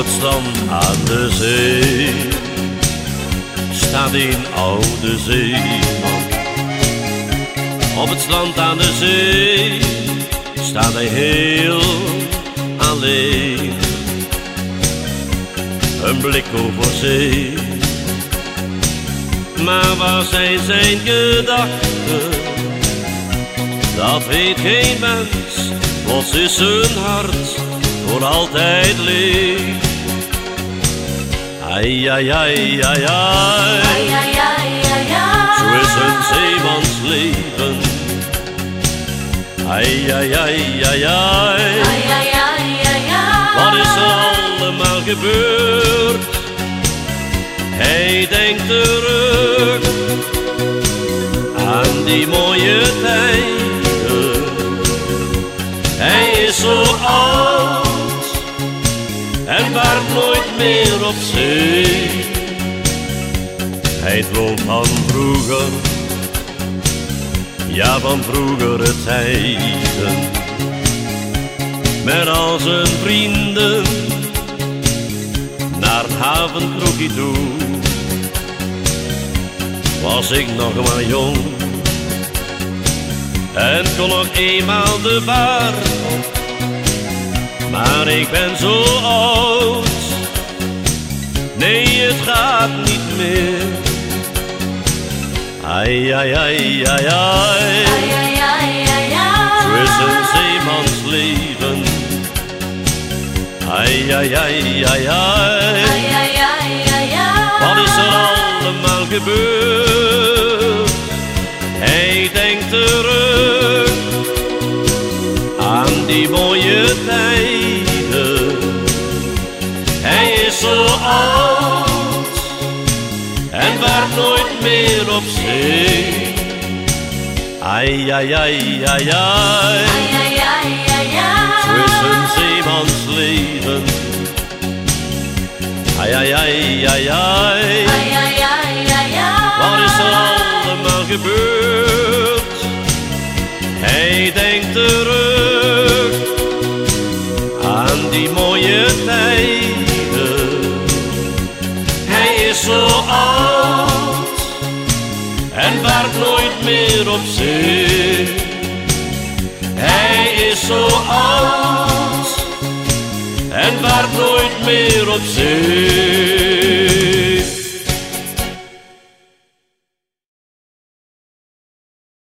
Het strand aan de zee staat een oude zeeman. Op het strand aan de zee staat hij heel alleen. Een blik over zee, maar waar zijn zijn gedachten? Dat weet geen mens, plots is zijn hart voor altijd leeg. Ai, ai, ai, ai, ai. Zo is een zeemans leven. Ai, ai, ai, ai, ai. Wat is er allemaal gebeurd? Hij denkt terug aan die mooie tijden. Hij is zo oud vaart nooit meer op zee. Hij droomt van vroeger, ja van vroegere tijden. Met al zijn vrienden naar het havenkroegje toe. Was ik nog maar jong en kon nog eenmaal de bar. Maar ik ben zo oud, nee het gaat niet meer. Ai, ai, ai, ai, ai. Zo is een leven. Ai, ai, ai, ai, ai. Wat is er allemaal gebeurd? Zo oud en vaart nooit meer op zee. Ai, ai, ai, ai, ai. Zo is een zeemans leven. Ai, ai, ai, ai, ai. Wat is er allemaal gebeurd? Hij denkt terug aan die mooie tijden. Is zo oud en vaart nooit meer op zee. Hij is zo oud en vaart nooit meer op zee.